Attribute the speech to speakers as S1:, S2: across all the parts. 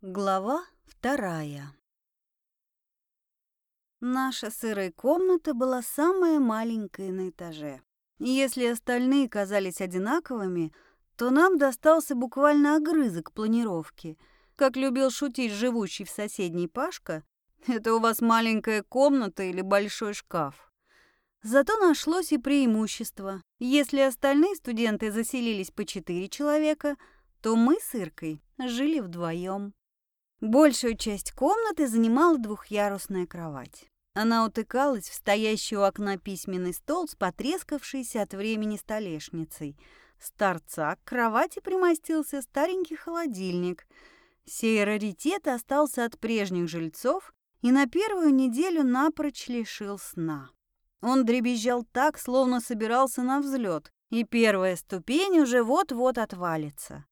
S1: Глава вторая Наша сырая комната была самая маленькая на этаже. Если остальные казались одинаковыми, то нам достался буквально огрызок планировки. Как любил шутить живущий в соседней Пашка, это у вас маленькая комната или большой шкаф. Зато нашлось и преимущество. Если остальные студенты заселились по четыре человека, то мы с Иркой жили вдвоем. Большую часть комнаты занимала двухъярусная кровать. Она утыкалась в стоящий у окна письменный стол с потрескавшейся от времени столешницей. С торца к кровати примостился старенький холодильник. Сей раритет остался от прежних жильцов и на первую неделю напрочь лишил сна. Он дребезжал так, словно собирался на взлет, и первая ступень уже вот-вот отвалится.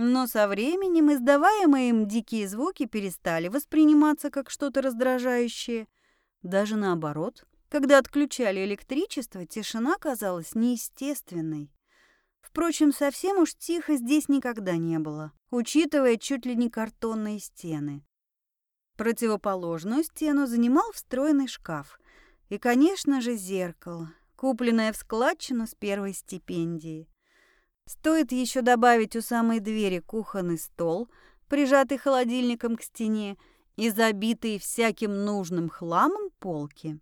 S1: Но со временем издаваемые им дикие звуки перестали восприниматься как что-то раздражающее. Даже наоборот, когда отключали электричество, тишина казалась неестественной. Впрочем, совсем уж тихо здесь никогда не было, учитывая чуть ли не картонные стены. Противоположную стену занимал встроенный шкаф. И, конечно же, зеркало, купленное в складчину с первой стипендии. Стоит еще добавить у самой двери кухонный стол, прижатый холодильником к стене, и забитые всяким нужным хламом полки.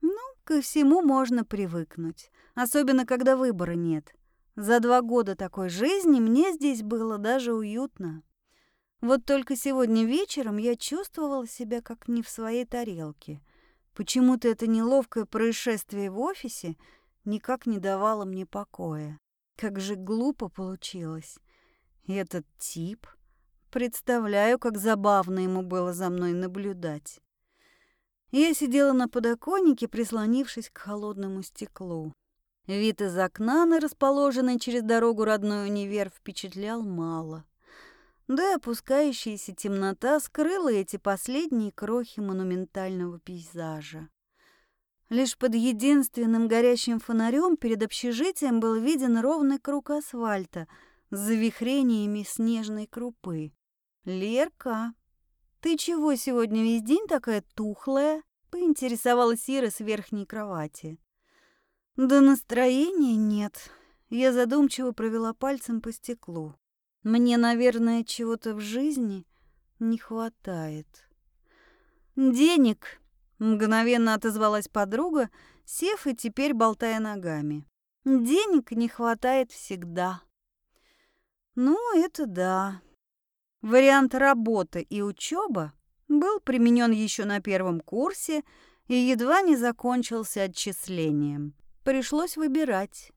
S1: Ну, ко всему можно привыкнуть, особенно когда выбора нет. За два года такой жизни мне здесь было даже уютно. Вот только сегодня вечером я чувствовала себя как не в своей тарелке. Почему-то это неловкое происшествие в офисе никак не давало мне покоя. Как же глупо получилось. Этот тип... Представляю, как забавно ему было за мной наблюдать. Я сидела на подоконнике, прислонившись к холодному стеклу. Вид из окна на расположенный через дорогу родной универ впечатлял мало. Да и опускающаяся темнота скрыла эти последние крохи монументального пейзажа. Лишь под единственным горящим фонарем перед общежитием был виден ровный круг асфальта с завихрениями снежной крупы. «Лерка, ты чего сегодня весь день такая тухлая?» — поинтересовалась Ира с верхней кровати. «Да настроения нет». Я задумчиво провела пальцем по стеклу. «Мне, наверное, чего-то в жизни не хватает». «Денег», Мгновенно отозвалась подруга, сев и теперь болтая ногами. Денег не хватает всегда. Ну, это да. Вариант работа и учеба был применен еще на первом курсе и едва не закончился отчислением. Пришлось выбирать.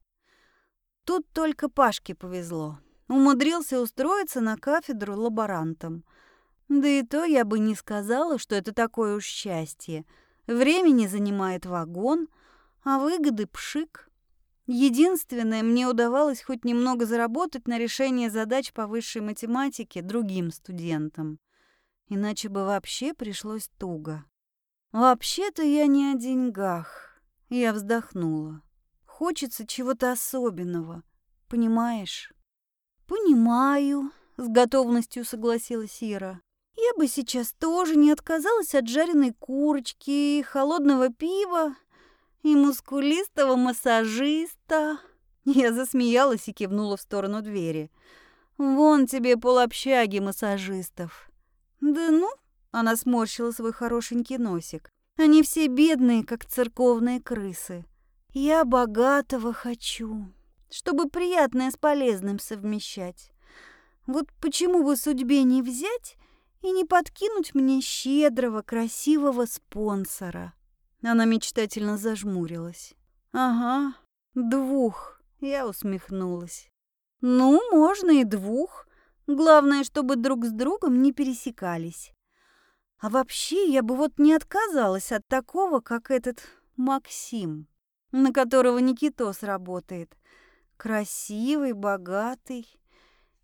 S1: Тут только Пашке повезло. Умудрился устроиться на кафедру лаборантом – да и то я бы не сказала, что это такое уж счастье. Времени занимает вагон, а выгоды пшик. Единственное, мне удавалось хоть немного заработать на решение задач по высшей математике другим студентам. Иначе бы вообще пришлось туго. Вообще-то я не о деньгах. Я вздохнула. Хочется чего-то особенного. Понимаешь? Понимаю, с готовностью согласилась Ира. Бы сейчас тоже не отказалась от жареной курочки, холодного пива и мускулистого массажиста. Я засмеялась и кивнула в сторону двери. Вон тебе полобщаги массажистов. Да ну, она сморщила свой хорошенький носик. Они все бедные, как церковные крысы. Я богатого хочу, чтобы приятное с полезным совмещать. Вот почему бы судьбе не взять и не подкинуть мне щедрого, красивого спонсора. Она мечтательно зажмурилась. Ага, двух, я усмехнулась. Ну, можно и двух. Главное, чтобы друг с другом не пересекались. А вообще, я бы вот не отказалась от такого, как этот Максим, на которого Никитос работает. Красивый, богатый.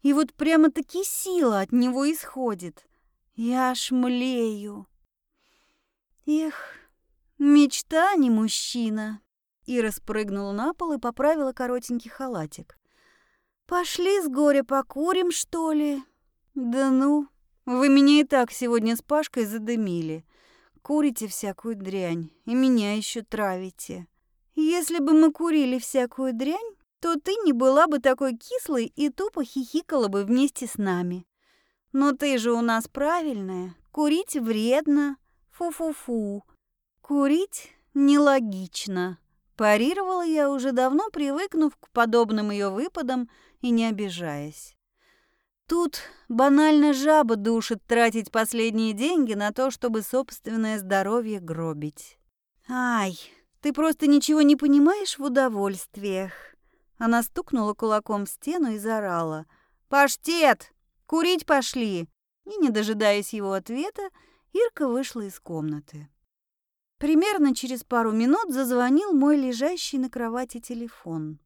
S1: И вот прямо-таки сила от него исходит. Я шмлею. Эх, мечта, а не мужчина. Ира спрыгнула на пол и поправила коротенький халатик. Пошли с горя покурим, что ли? Да ну, Вы меня и так сегодня с Пашкой задымили. Курите всякую дрянь и меня еще травите. Если бы мы курили всякую дрянь, то ты не была бы такой кислой и тупо хихикала бы вместе с нами. Но ты же у нас правильная. Курить вредно. Фу-фу-фу. Курить нелогично. Парировала я уже давно, привыкнув к подобным ее выпадам и не обижаясь. Тут банально жаба душит тратить последние деньги на то, чтобы собственное здоровье гробить. Ай, ты просто ничего не понимаешь в удовольствиях. Она стукнула кулаком в стену и заорала. «Паштет! Курить пошли!» И, не дожидаясь его ответа, Ирка вышла из комнаты. Примерно через пару минут зазвонил мой лежащий на кровати телефон.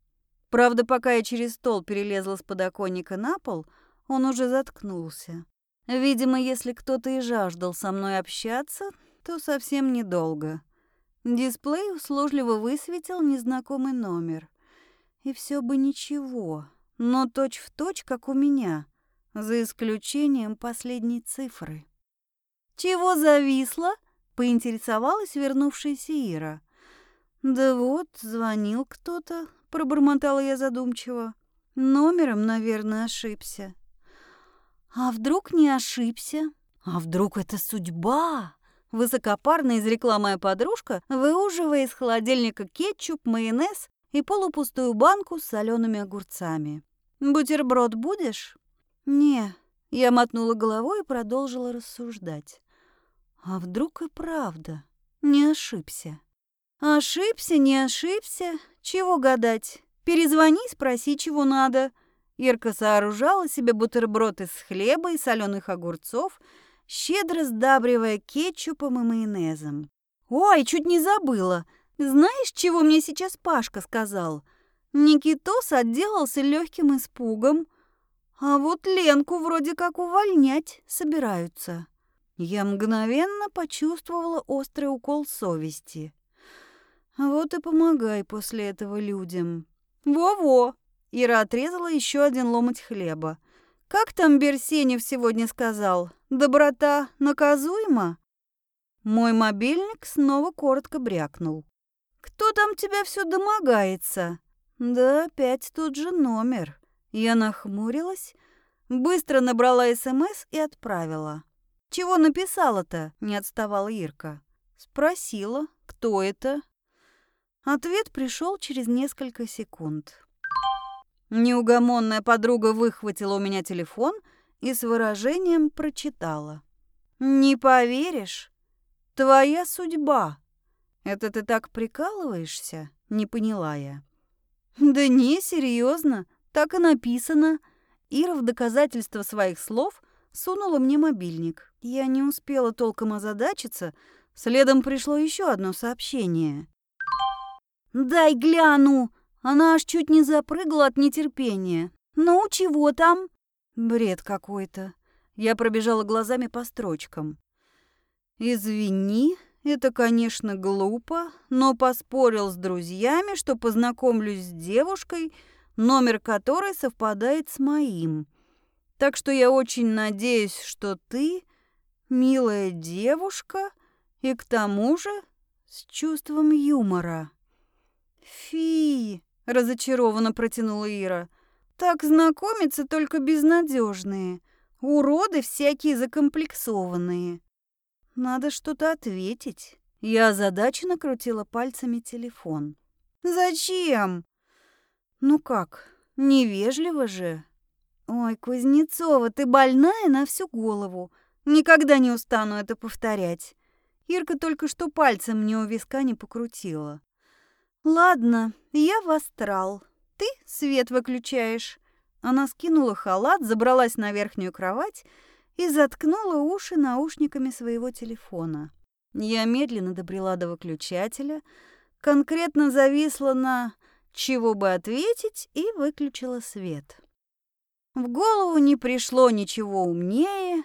S1: Правда, пока я через стол перелезла с подоконника на пол, он уже заткнулся. Видимо, если кто-то и жаждал со мной общаться, то совсем недолго. Дисплей услужливо высветил незнакомый номер. И все бы ничего, но точь-в-точь, как у меня, за исключением последней цифры. «Чего зависло?» — поинтересовалась вернувшаяся Ира. «Да вот, звонил кто-то», — пробормотала я задумчиво. «Номером, наверное, ошибся». «А вдруг не ошибся? А вдруг это судьба?» Высокопарно изрекла моя подружка, выуживая из холодильника кетчуп, майонез и полупустую банку с солеными огурцами. «Бутерброд будешь?» «Не». Я мотнула головой и продолжила рассуждать. «А вдруг и правда не ошибся?» «Ошибся, не ошибся? Чего гадать? Перезвони, спроси, чего надо». Ирка сооружала себе бутерброд из хлеба и соленых огурцов, щедро сдабривая кетчупом и майонезом. «Ой, чуть не забыла. Знаешь, чего мне сейчас Пашка сказал? Никитос отделался легким испугом, а вот Ленку вроде как увольнять собираются. Я мгновенно почувствовала острый укол совести. Вот и помогай после этого людям. Во-во! Ира отрезала еще один ломоть хлеба. Как там Берсенев сегодня сказал? Доброта наказуема? Мой мобильник снова коротко брякнул. Кто там тебя все домогается? Да опять тот же номер. Я нахмурилась, быстро набрала СМС и отправила. Чего написала-то? Не отставала Ирка. Спросила, кто это. Ответ пришел через несколько секунд. Неугомонная подруга выхватила у меня телефон и с выражением прочитала. «Не поверишь? Твоя судьба. «Это ты так прикалываешься?» — не поняла я. «Да не, серьезно, так и написано». Ира в доказательство своих слов сунула мне мобильник. Я не успела толком озадачиться, следом пришло еще одно сообщение. «Дай гляну!» Она аж чуть не запрыгала от нетерпения. «Ну, чего там?» Бред какой-то. Я пробежала глазами по строчкам. «Извини, это, конечно, глупо, но поспорил с друзьями, что познакомлюсь с девушкой, номер которой совпадает с моим. Так что я очень надеюсь, что ты милая девушка и к тому же с чувством юмора. Фи, разочарованно протянула Ира. Так знакомиться только безнадежные, уроды всякие закомплексованные. Надо что-то ответить. Я озадаченно крутила пальцами телефон. Зачем? Ну как, невежливо же. Ой, Кузнецова, ты больная на всю голову. Никогда не устану это повторять. Ирка только что пальцем мне у виска не покрутила. Ладно, я в астрал. Ты свет выключаешь. Она скинула халат, забралась на верхнюю кровать и заткнула уши наушниками своего телефона. Я медленно добрела до выключателя, конкретно зависла на «чего бы ответить» и выключила свет. В голову не пришло ничего умнее.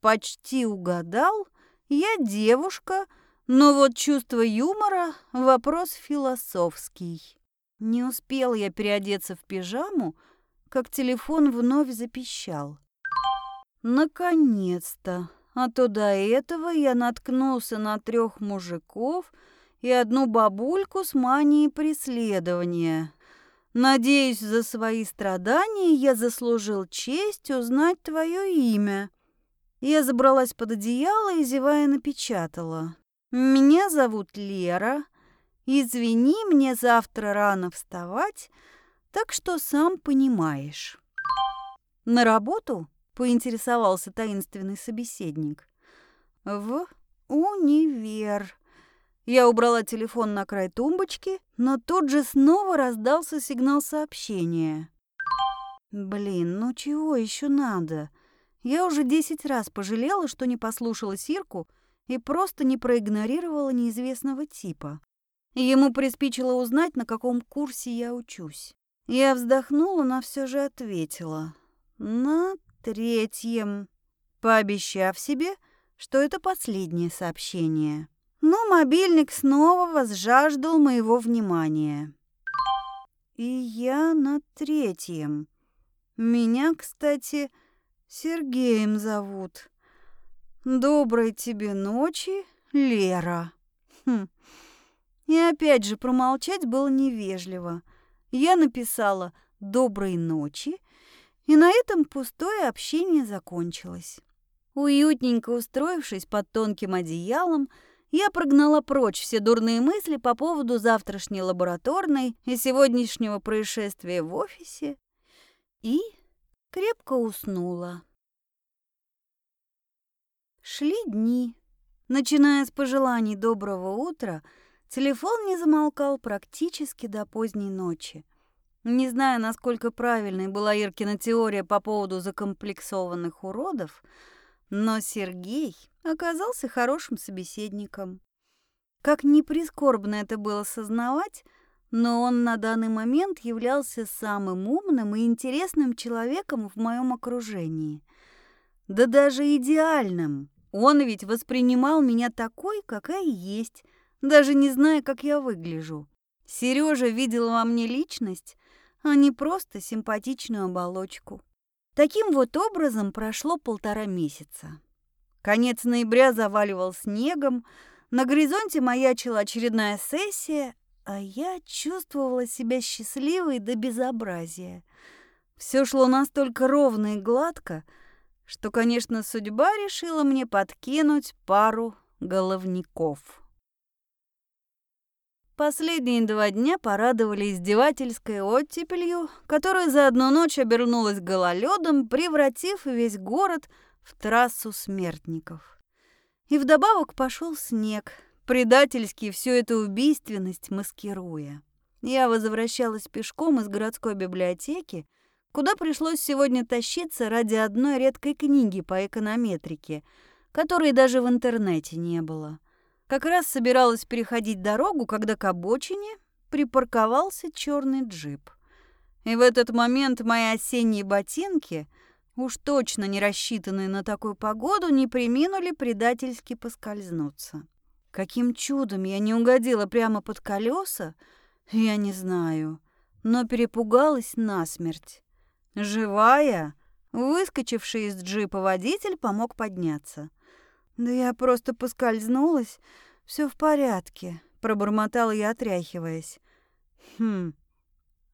S1: Почти угадал. Я девушка, но вот чувство юмора — вопрос философский. Не успел я переодеться в пижаму, как телефон вновь запищал. Наконец-то. А то до этого я наткнулся на трех мужиков и одну бабульку с манией преследования. Надеюсь, за свои страдания я заслужил честь узнать твое имя. Я забралась под одеяло и, зевая, напечатала. «Меня зовут Лера. Извини, мне завтра рано вставать, так что сам понимаешь». «На работу?» — поинтересовался таинственный собеседник. «В универ». Я убрала телефон на край тумбочки, но тут же снова раздался сигнал сообщения. «Блин, ну чего еще надо?» Я уже десять раз пожалела, что не послушала Сирку и просто не проигнорировала неизвестного типа. Ему приспичило узнать, на каком курсе я учусь. Я вздохнула, но все же ответила. На третьем, пообещав себе, что это последнее сообщение. Но мобильник снова возжаждал моего внимания. И я на третьем. Меня, кстати, Сергеем зовут. Доброй тебе ночи, Лера. Хм. И опять же промолчать было невежливо. Я написала «доброй ночи», и на этом пустое общение закончилось. Уютненько устроившись под тонким одеялом, я прогнала прочь все дурные мысли по поводу завтрашней лабораторной и сегодняшнего происшествия в офисе и крепко уснула. Шли дни. Начиная с пожеланий доброго утра, телефон не замолкал практически до поздней ночи. Не знаю, насколько правильной была Иркина теория по поводу закомплексованных уродов, но Сергей оказался хорошим собеседником. Как ни прискорбно это было сознавать, но он на данный момент являлся самым умным и интересным человеком в моем окружении. Да даже идеальным. Он ведь воспринимал меня такой, какая есть, даже не зная, как я выгляжу. Сережа видел во мне личность, а не просто симпатичную оболочку. Таким вот образом прошло полтора месяца. Конец ноября заваливал снегом, на горизонте маячила очередная сессия, а я чувствовала себя счастливой до безобразия. Все шло настолько ровно и гладко, что, конечно, судьба решила мне подкинуть пару головников. Последние два дня порадовали издевательской оттепелью, которая за одну ночь обернулась гололедом, превратив весь город в трассу смертников. И вдобавок пошел снег — предательски всю эту убийственность маскируя. Я возвращалась пешком из городской библиотеки, куда пришлось сегодня тащиться ради одной редкой книги по эконометрике, которой даже в интернете не было. Как раз собиралась переходить дорогу, когда к обочине припарковался черный джип. И в этот момент мои осенние ботинки, уж точно не рассчитанные на такую погоду, не приминули предательски поскользнуться. Каким чудом я не угодила прямо под колеса, я не знаю, но перепугалась насмерть. Живая, выскочивший из джипа водитель помог подняться. Да я просто поскользнулась, все в порядке, пробормотала я, отряхиваясь. Хм.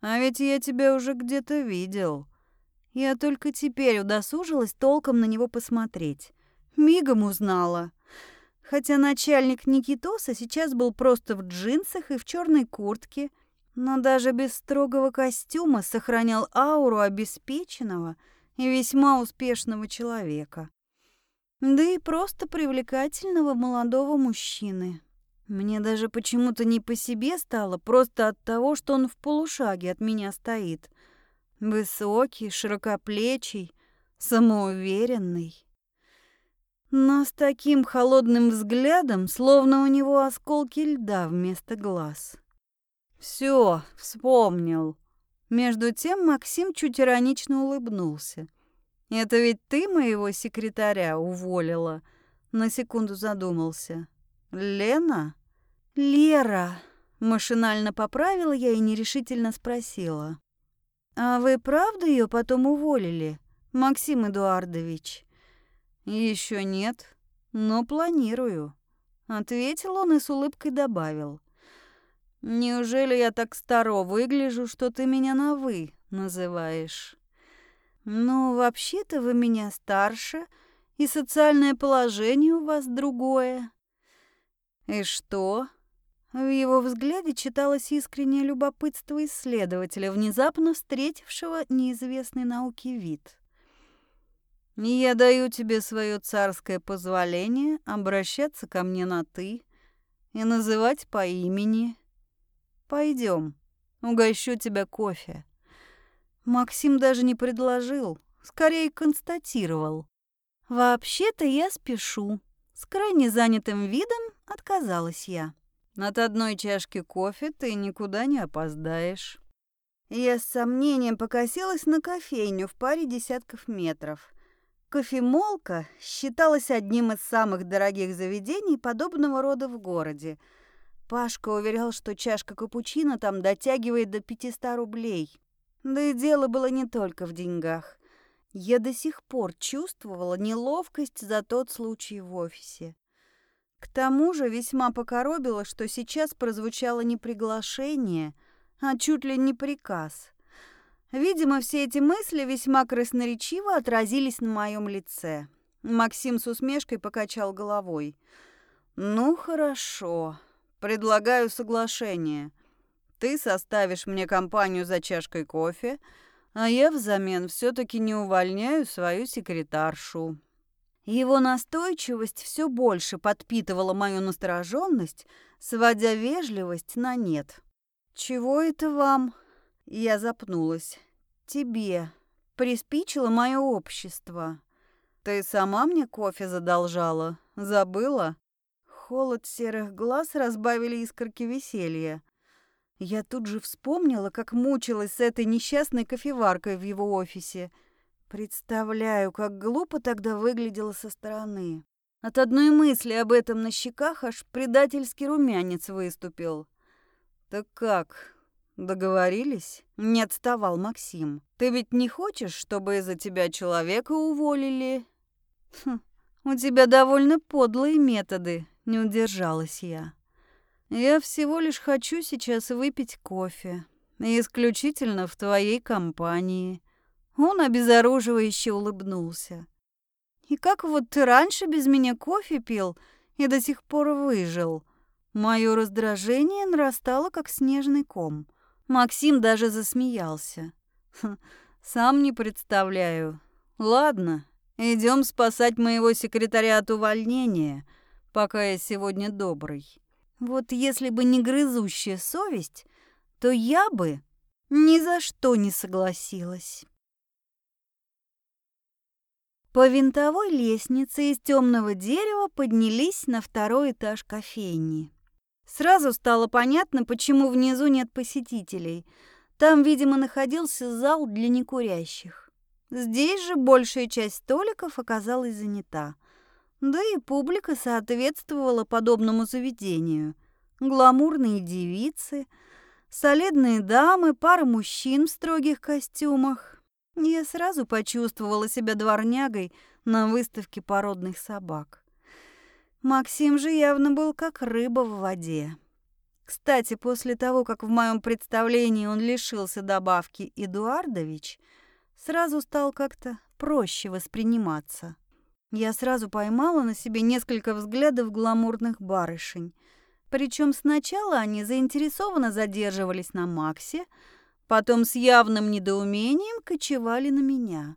S1: А ведь я тебя уже где-то видел. Я только теперь удосужилась толком на него посмотреть. Мигом узнала хотя начальник Никитоса сейчас был просто в джинсах и в черной куртке, но даже без строгого костюма сохранял ауру обеспеченного и весьма успешного человека. Да и просто привлекательного молодого мужчины. Мне даже почему-то не по себе стало, просто от того, что он в полушаге от меня стоит. Высокий, широкоплечий, самоуверенный но с таким холодным взглядом, словно у него осколки льда вместо глаз. Все, вспомнил. Между тем Максим чуть иронично улыбнулся. Это ведь ты моего секретаря уволила? На секунду задумался. Лена? Лера. Машинально поправила я и нерешительно спросила. А вы правда ее потом уволили, Максим Эдуардович? Еще нет, но планирую, ответил он и с улыбкой добавил. Неужели я так старо выгляжу, что ты меня на вы называешь? Ну, вообще-то вы меня старше, и социальное положение у вас другое. И что? В его взгляде читалось искреннее любопытство исследователя, внезапно встретившего неизвестный науке вид. «Я даю тебе свое царское позволение обращаться ко мне на «ты» и называть по имени. Пойдем, угощу тебя кофе». Максим даже не предложил, скорее констатировал. «Вообще-то я спешу». С крайне занятым видом отказалась я. От одной чашки кофе ты никуда не опоздаешь. Я с сомнением покосилась на кофейню в паре десятков метров. Кофемолка считалась одним из самых дорогих заведений подобного рода в городе. Пашка уверял, что чашка капучино там дотягивает до 500 рублей. Да и дело было не только в деньгах. Я до сих пор чувствовала неловкость за тот случай в офисе. К тому же весьма покоробило, что сейчас прозвучало не приглашение, а чуть ли не приказ. Видимо, все эти мысли весьма красноречиво отразились на моем лице. Максим с усмешкой покачал головой. «Ну, хорошо. Предлагаю соглашение. Ты составишь мне компанию за чашкой кофе, а я взамен все таки не увольняю свою секретаршу». Его настойчивость все больше подпитывала мою настороженность, сводя вежливость на нет. «Чего это вам?» Я запнулась. «Тебе. Приспичило мое общество. Ты сама мне кофе задолжала? Забыла?» Холод серых глаз разбавили искорки веселья. Я тут же вспомнила, как мучилась с этой несчастной кофеваркой в его офисе – Представляю, как глупо тогда выглядело со стороны. От одной мысли об этом на щеках аж предательский румянец выступил. «Так как, договорились?» — не отставал Максим. «Ты ведь не хочешь, чтобы из-за тебя человека уволили?» хм, «У тебя довольно подлые методы», — не удержалась я. «Я всего лишь хочу сейчас выпить кофе. исключительно в твоей компании». Он обезоруживающе улыбнулся. «И как вот ты раньше без меня кофе пил и до сих пор выжил?» Мое раздражение нарастало, как снежный ком. Максим даже засмеялся. «Хм, «Сам не представляю. Ладно, идем спасать моего секретаря от увольнения, пока я сегодня добрый. Вот если бы не грызущая совесть, то я бы ни за что не согласилась». По винтовой лестнице из темного дерева поднялись на второй этаж кофейни. Сразу стало понятно, почему внизу нет посетителей. Там, видимо, находился зал для некурящих. Здесь же большая часть столиков оказалась занята. Да и публика соответствовала подобному заведению. Гламурные девицы, солидные дамы, пара мужчин в строгих костюмах, я сразу почувствовала себя дворнягой на выставке породных собак. Максим же явно был как рыба в воде. Кстати, после того, как в моем представлении он лишился добавки Эдуардович, сразу стал как-то проще восприниматься. Я сразу поймала на себе несколько взглядов гламурных барышень. Причем сначала они заинтересованно задерживались на Максе, Потом с явным недоумением кочевали на меня.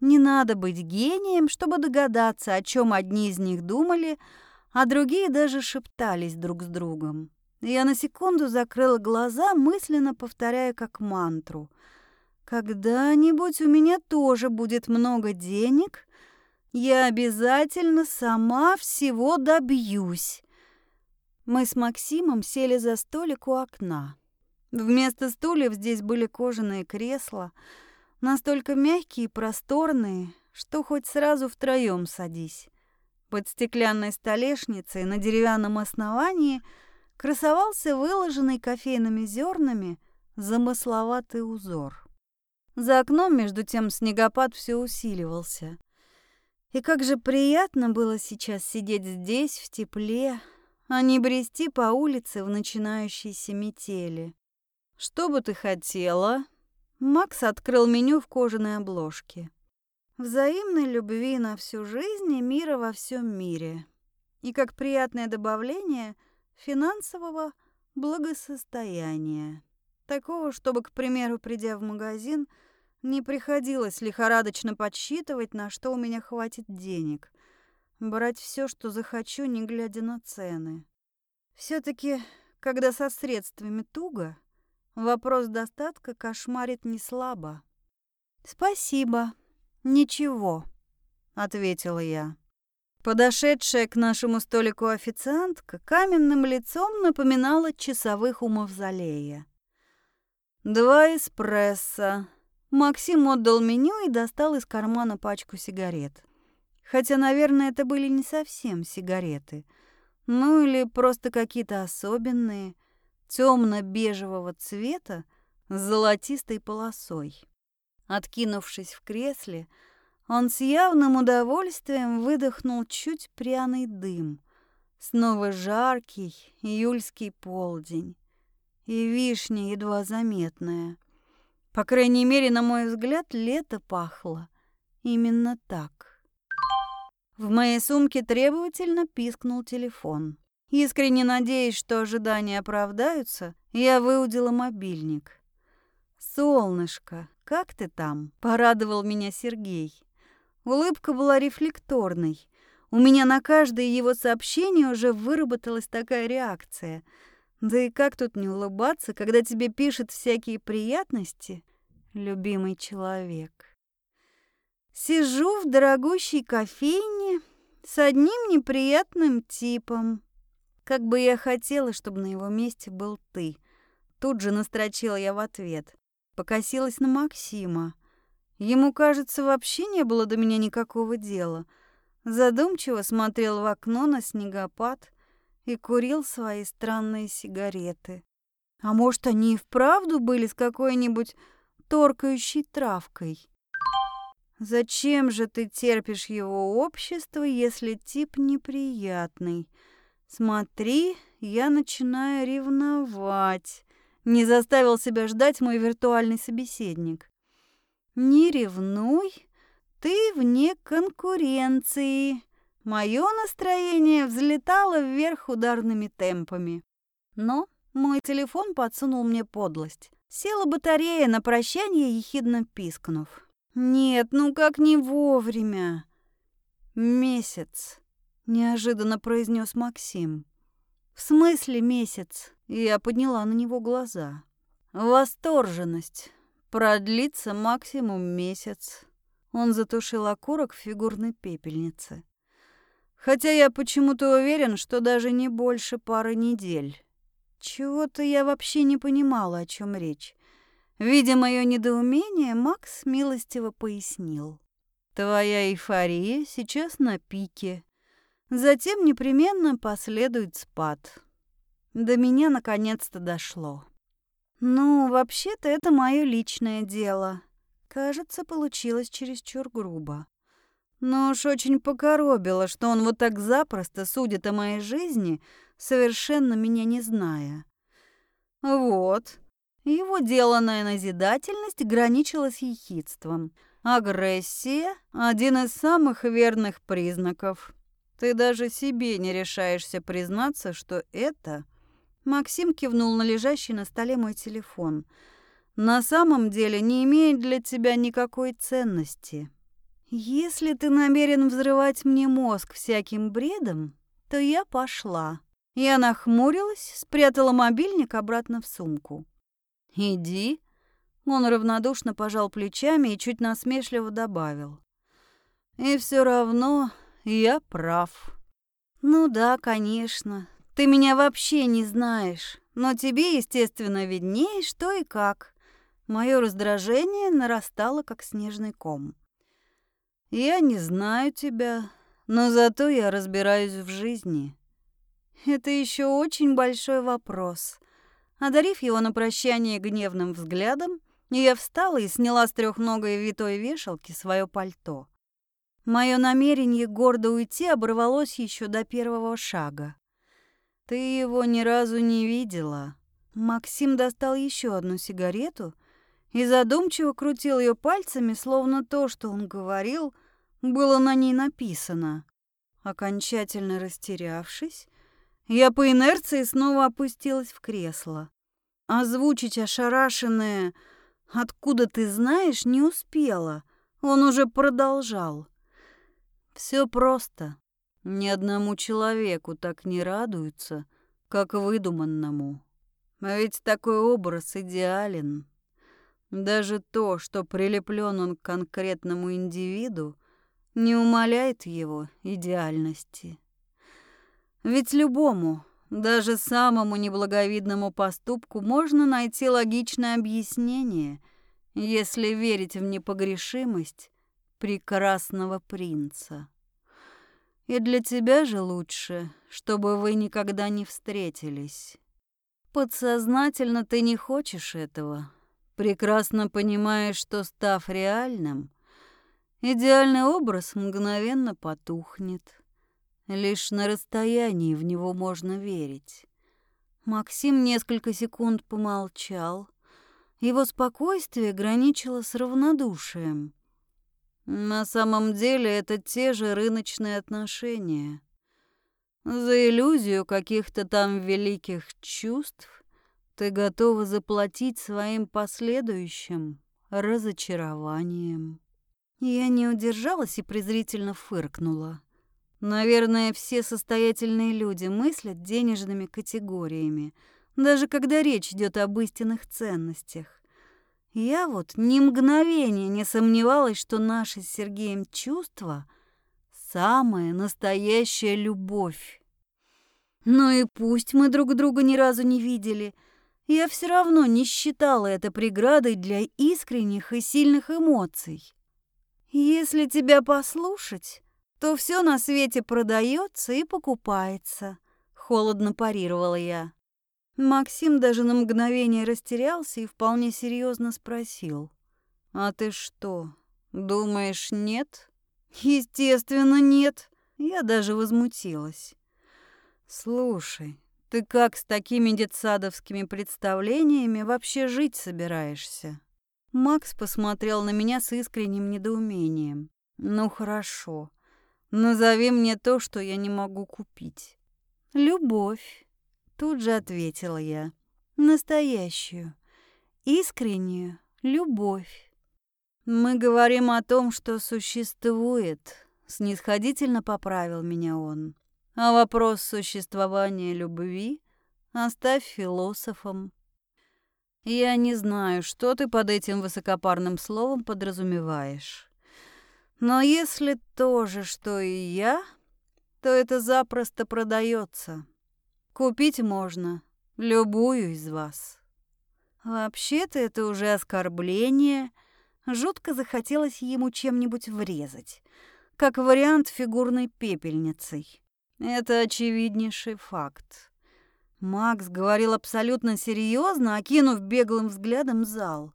S1: Не надо быть гением, чтобы догадаться, о чем одни из них думали, а другие даже шептались друг с другом. Я на секунду закрыла глаза, мысленно повторяя как мантру. «Когда-нибудь у меня тоже будет много денег, я обязательно сама всего добьюсь». Мы с Максимом сели за столик у окна. Вместо стульев здесь были кожаные кресла, настолько мягкие и просторные, что хоть сразу втроем садись. Под стеклянной столешницей на деревянном основании красовался выложенный кофейными зернами замысловатый узор. За окном, между тем, снегопад все усиливался. И как же приятно было сейчас сидеть здесь, в тепле, а не брести по улице в начинающейся метели. «Что бы ты хотела?» Макс открыл меню в кожаной обложке. Взаимной любви на всю жизнь и мира во всем мире. И как приятное добавление финансового благосостояния. Такого, чтобы, к примеру, придя в магазин, не приходилось лихорадочно подсчитывать, на что у меня хватит денег. Брать все, что захочу, не глядя на цены. все таки когда со средствами туго, вопрос достатка кошмарит не слабо. «Спасибо. Ничего», — ответила я. Подошедшая к нашему столику официантка каменным лицом напоминала часовых у мавзолея. «Два эспрессо». Максим отдал меню и достал из кармана пачку сигарет. Хотя, наверное, это были не совсем сигареты. Ну или просто какие-то особенные, темно-бежевого цвета с золотистой полосой. Откинувшись в кресле, он с явным удовольствием выдохнул чуть пряный дым. Снова жаркий июльский полдень и вишня едва заметная. По крайней мере, на мой взгляд, лето пахло именно так. В моей сумке требовательно пискнул телефон. Искренне надеясь, что ожидания оправдаются, я выудила мобильник. «Солнышко, как ты там?» – порадовал меня Сергей. Улыбка была рефлекторной. У меня на каждое его сообщение уже выработалась такая реакция – да и как тут не улыбаться, когда тебе пишет всякие приятности, любимый человек? Сижу в дорогущей кофейне с одним неприятным типом. Как бы я хотела, чтобы на его месте был ты. Тут же настрочила я в ответ. Покосилась на Максима. Ему, кажется, вообще не было до меня никакого дела. Задумчиво смотрел в окно на снегопад — и курил свои странные сигареты. А может, они и вправду были с какой-нибудь торкающей травкой? Зачем же ты терпишь его общество, если тип неприятный? Смотри, я начинаю ревновать. Не заставил себя ждать мой виртуальный собеседник. Не ревнуй, ты вне конкуренции. Мое настроение взлетало вверх ударными темпами. Но мой телефон подсунул мне подлость. Села батарея на прощание, ехидно пискнув. «Нет, ну как не вовремя?» «Месяц», — неожиданно произнес Максим. «В смысле месяц?» Я подняла на него глаза. «Восторженность. Продлится максимум месяц». Он затушил окурок в фигурной пепельнице. Хотя я почему-то уверен, что даже не больше пары недель. Чего-то я вообще не понимала, о чем речь. Видя мое недоумение, Макс милостиво пояснил. «Твоя эйфория сейчас на пике. Затем непременно последует спад». До меня наконец-то дошло. «Ну, вообще-то это мое личное дело. Кажется, получилось чересчур грубо. Но уж очень покоробило, что он вот так запросто судит о моей жизни, совершенно меня не зная. Вот. Его деланная назидательность граничила с ехидством. Агрессия — один из самых верных признаков. Ты даже себе не решаешься признаться, что это... Максим кивнул на лежащий на столе мой телефон. На самом деле не имеет для тебя никакой ценности. «Если ты намерен взрывать мне мозг всяким бредом, то я пошла». Я нахмурилась, спрятала мобильник обратно в сумку. «Иди». Он равнодушно пожал плечами и чуть насмешливо добавил. «И все равно я прав». «Ну да, конечно. Ты меня вообще не знаешь, но тебе, естественно, виднее, что и как». Мое раздражение нарастало, как снежный ком. Я не знаю тебя, но зато я разбираюсь в жизни. Это еще очень большой вопрос. Одарив его на прощание гневным взглядом, я встала и сняла с трехногой витой вешалки свое пальто. Мое намерение гордо уйти оборвалось еще до первого шага. Ты его ни разу не видела. Максим достал еще одну сигарету и задумчиво крутил ее пальцами, словно то, что он говорил, было на ней написано. Окончательно растерявшись, я по инерции снова опустилась в кресло. Озвучить ошарашенное «Откуда ты знаешь?» не успела. Он уже продолжал. Все просто. Ни одному человеку так не радуются, как выдуманному. А ведь такой образ идеален. Даже то, что прилеплен он к конкретному индивиду, не умаляет его идеальности. Ведь любому, даже самому неблаговидному поступку можно найти логичное объяснение, если верить в непогрешимость прекрасного принца. И для тебя же лучше, чтобы вы никогда не встретились. Подсознательно ты не хочешь этого. Прекрасно понимаешь, что, став реальным, идеальный образ мгновенно потухнет. Лишь на расстоянии в него можно верить. Максим несколько секунд помолчал. Его спокойствие граничило с равнодушием. На самом деле это те же рыночные отношения. За иллюзию каких-то там великих чувств ты готова заплатить своим последующим разочарованием. Я не удержалась и презрительно фыркнула. Наверное, все состоятельные люди мыслят денежными категориями, даже когда речь идет об истинных ценностях. Я вот ни мгновения не сомневалась, что наше с Сергеем чувство — самая настоящая любовь. Ну и пусть мы друг друга ни разу не видели, я все равно не считала это преградой для искренних и сильных эмоций. Если тебя послушать, то все на свете продается и покупается, холодно парировала я. Максим даже на мгновение растерялся и вполне серьезно спросил. «А ты что, думаешь, нет?» «Естественно, нет!» Я даже возмутилась. «Слушай, ты как с такими детсадовскими представлениями вообще жить собираешься?» Макс посмотрел на меня с искренним недоумением. «Ну хорошо, назови мне то, что я не могу купить». «Любовь». Тут же ответила я. Настоящую, искреннюю любовь. Мы говорим о том, что существует, снисходительно поправил меня он. А вопрос существования любви оставь философам. Я не знаю, что ты под этим высокопарным словом подразумеваешь. Но если то же, что и я, то это запросто продается. Купить можно любую из вас. Вообще-то это уже оскорбление. Жутко захотелось ему чем-нибудь врезать. Как вариант фигурной пепельницей. Это очевиднейший факт. Макс говорил абсолютно серьезно, окинув беглым взглядом зал.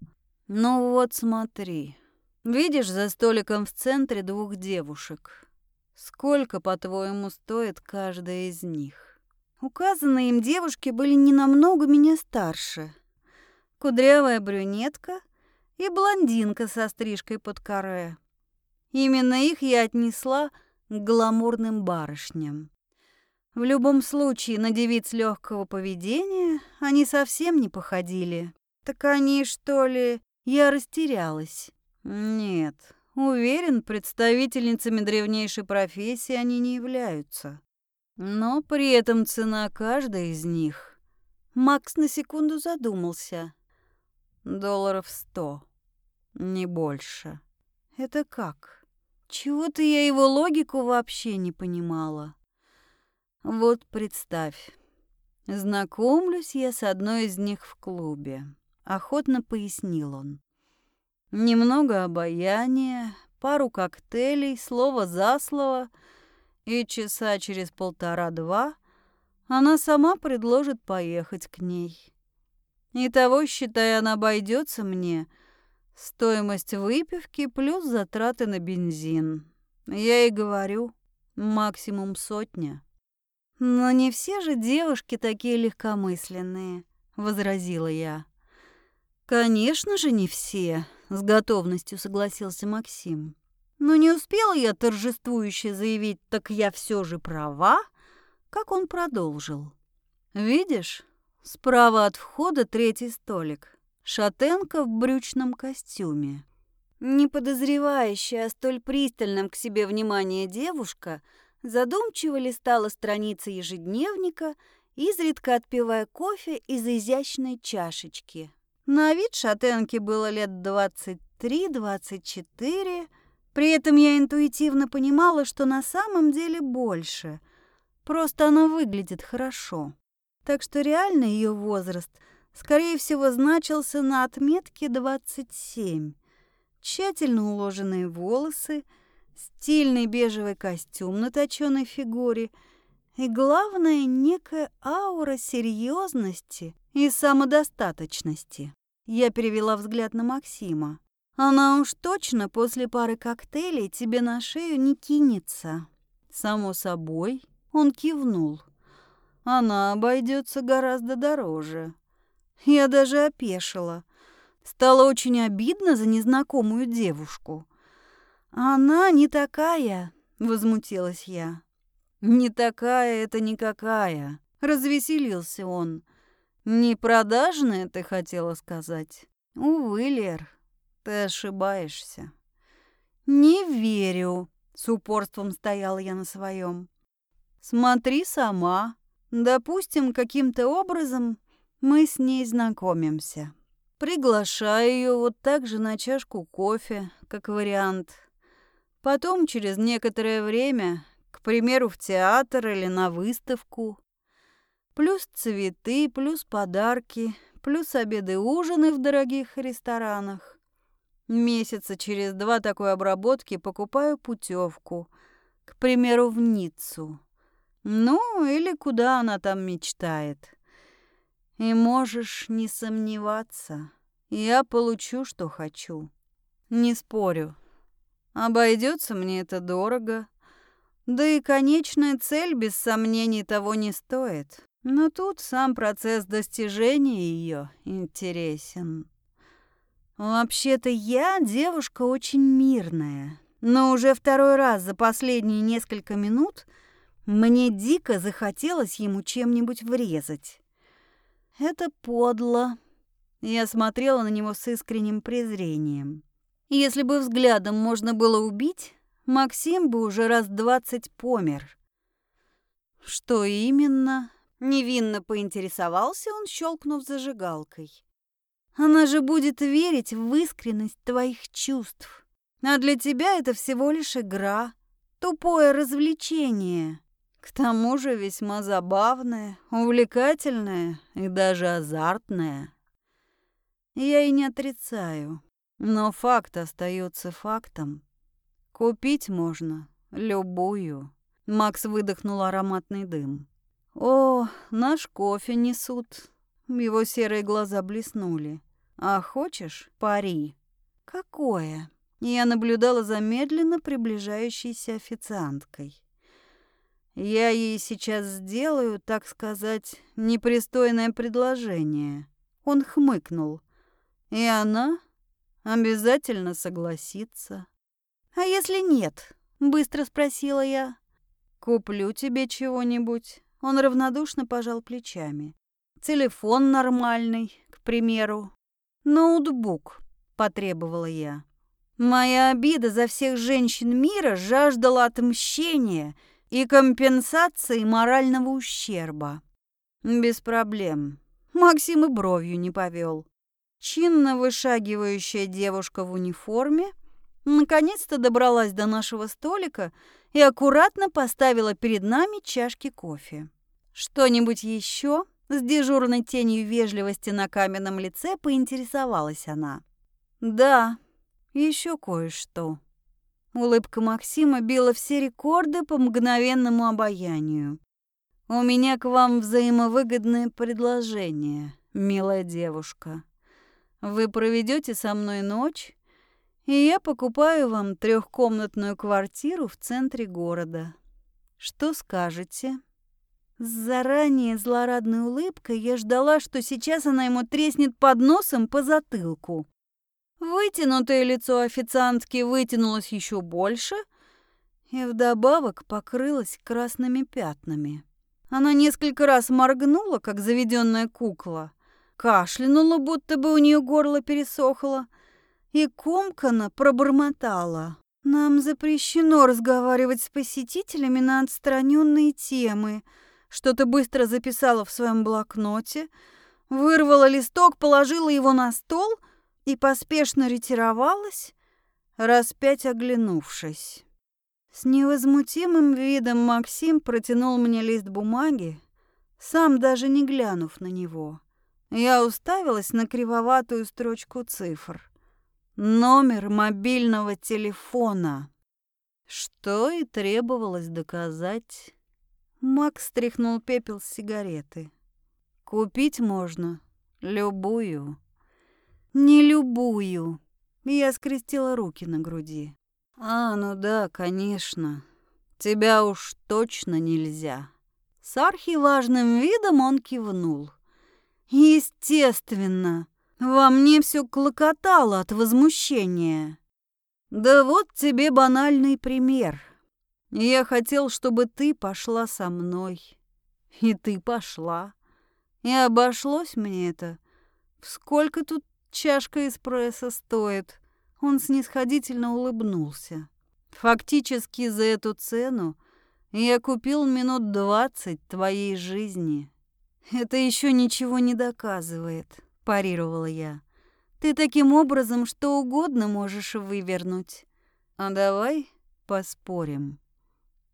S1: «Ну вот смотри. Видишь за столиком в центре двух девушек? Сколько, по-твоему, стоит каждая из них?» Указанные им девушки были не намного меня старше. Кудрявая брюнетка и блондинка со стрижкой под каре. Именно их я отнесла к гламурным барышням. В любом случае, на девиц легкого поведения они совсем не походили. Так они, что ли, я растерялась. Нет, уверен, представительницами древнейшей профессии они не являются. Но при этом цена каждой из них... Макс на секунду задумался. Долларов сто, не больше. Это как? Чего-то я его логику вообще не понимала. Вот представь, знакомлюсь я с одной из них в клубе. Охотно пояснил он. Немного обаяния, пару коктейлей, слово за слово — и часа через полтора-два она сама предложит поехать к ней. И того, считая, она обойдется мне стоимость выпивки плюс затраты на бензин. Я и говорю, максимум сотня. Но не все же девушки такие легкомысленные, возразила я. Конечно же, не все, с готовностью согласился Максим. Но не успела я торжествующе заявить, так я все же права, как он продолжил. Видишь, справа от входа третий столик. Шатенка в брючном костюме. Не подозревающая о столь пристальном к себе внимании девушка задумчиво листала страницы ежедневника, изредка отпивая кофе из изящной чашечки. На вид шатенке было лет 23-24, при этом я интуитивно понимала, что на самом деле больше. Просто она выглядит хорошо. Так что реально ее возраст, скорее всего, значился на отметке 27 тщательно уложенные волосы, стильный бежевый костюм на точенной фигуре и, главное, некая аура серьезности и самодостаточности. Я перевела взгляд на Максима. Она уж точно после пары коктейлей тебе на шею не кинется. Само собой, он кивнул. Она обойдется гораздо дороже. Я даже опешила – Стало очень обидно за незнакомую девушку. «Она не такая», — возмутилась я. «Не такая это никакая», — развеселился он. «Не продажная, ты хотела сказать?» «Увы, Лер, ты ошибаешься». «Не верю», — с упорством стояла я на своем. «Смотри сама. Допустим, каким-то образом мы с ней знакомимся». Приглашаю ее вот так же на чашку кофе, как вариант. Потом, через некоторое время, к примеру, в театр или на выставку. Плюс цветы, плюс подарки, плюс обеды-ужины в дорогих ресторанах. Месяца через два такой обработки покупаю путевку, к примеру, в Ниццу. Ну, или куда она там мечтает. И можешь не сомневаться, я получу, что хочу. Не спорю. Обойдется мне это дорого. Да и конечная цель, без сомнений, того не стоит. Но тут сам процесс достижения ее интересен. Вообще-то я девушка очень мирная, но уже второй раз за последние несколько минут мне дико захотелось ему чем-нибудь врезать. Это подло. Я смотрела на него с искренним презрением. Если бы взглядом можно было убить, Максим бы уже раз двадцать помер. Что именно? Невинно поинтересовался он, щелкнув зажигалкой. Она же будет верить в искренность твоих чувств. А для тебя это всего лишь игра, тупое развлечение. К тому же весьма забавная, увлекательная и даже азартная. Я и не отрицаю, но факт остается фактом. Купить можно любую. Макс выдохнул ароматный дым. О, наш кофе несут. Его серые глаза блеснули. А хочешь пари? Какое? Я наблюдала за медленно приближающейся официанткой. Я ей сейчас сделаю, так сказать, непристойное предложение. Он хмыкнул. И она обязательно согласится. А если нет? Быстро спросила я. Куплю тебе чего-нибудь. Он равнодушно пожал плечами. Телефон нормальный, к примеру. Ноутбук, потребовала я. Моя обида за всех женщин мира жаждала отмщения — и компенсации морального ущерба. Без проблем. Максим и бровью не повел. Чинно вышагивающая девушка в униформе наконец-то добралась до нашего столика и аккуратно поставила перед нами чашки кофе. «Что-нибудь еще?» С дежурной тенью вежливости на каменном лице поинтересовалась она. «Да, еще кое-что». Улыбка Максима била все рекорды по мгновенному обаянию. «У меня к вам взаимовыгодное предложение, милая девушка. Вы проведете со мной ночь, и я покупаю вам трехкомнатную квартиру в центре города. Что скажете?» С заранее злорадной улыбкой я ждала, что сейчас она ему треснет под носом по затылку. Вытянутое лицо официантки вытянулось еще больше и вдобавок покрылось красными пятнами. Она несколько раз моргнула, как заведенная кукла, кашлянула, будто бы у нее горло пересохло, и комкана пробормотала. «Нам запрещено разговаривать с посетителями на отстраненные темы», что-то быстро записала в своем блокноте, вырвала листок, положила его на стол и поспешно ретировалась, раз пять оглянувшись. С невозмутимым видом Максим протянул мне лист бумаги, сам даже не глянув на него. Я уставилась на кривоватую строчку цифр. Номер мобильного телефона. Что и требовалось доказать. Макс стряхнул пепел с сигареты. Купить можно любую. Не любую. Я скрестила руки на груди. А, ну да, конечно. Тебя уж точно нельзя. С архиважным видом он кивнул. Естественно. Во мне все клокотало от возмущения. Да вот тебе банальный пример. Я хотел, чтобы ты пошла со мной. И ты пошла. И обошлось мне это. Сколько тут чашка эспрессо стоит? Он снисходительно улыбнулся. Фактически за эту цену я купил минут двадцать твоей жизни. Это еще ничего не доказывает, парировала я. Ты таким образом что угодно можешь вывернуть. А давай поспорим.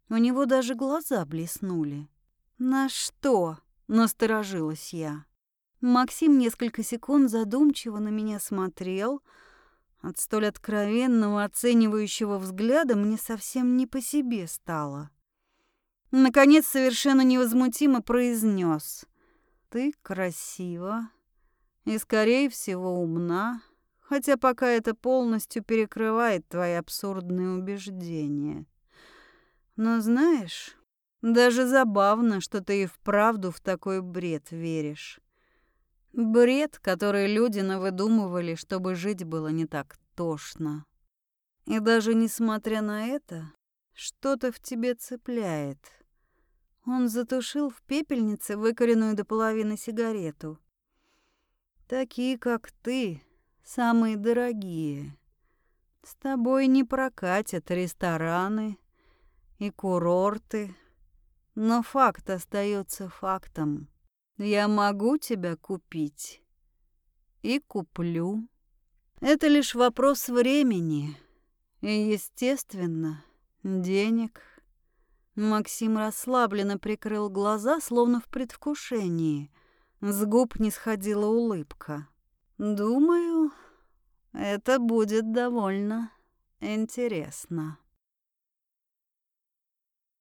S1: У него даже глаза блеснули. «На что?» — насторожилась я. Максим несколько секунд задумчиво на меня смотрел. От столь откровенного оценивающего взгляда мне совсем не по себе стало. Наконец, совершенно невозмутимо произнес: «Ты красива и, скорее всего, умна, хотя пока это полностью перекрывает твои абсурдные убеждения. Но знаешь, даже забавно, что ты и вправду в такой бред веришь. Бред, который люди навыдумывали, чтобы жить было не так тошно. И даже несмотря на это, что-то в тебе цепляет. Он затушил в пепельнице выкоренную до половины сигарету. Такие, как ты, самые дорогие. С тобой не прокатят рестораны, и курорты. Но факт остается фактом. Я могу тебя купить. И куплю. Это лишь вопрос времени. И, естественно, денег. Максим расслабленно прикрыл глаза, словно в предвкушении. С губ не сходила улыбка. Думаю, это будет довольно интересно.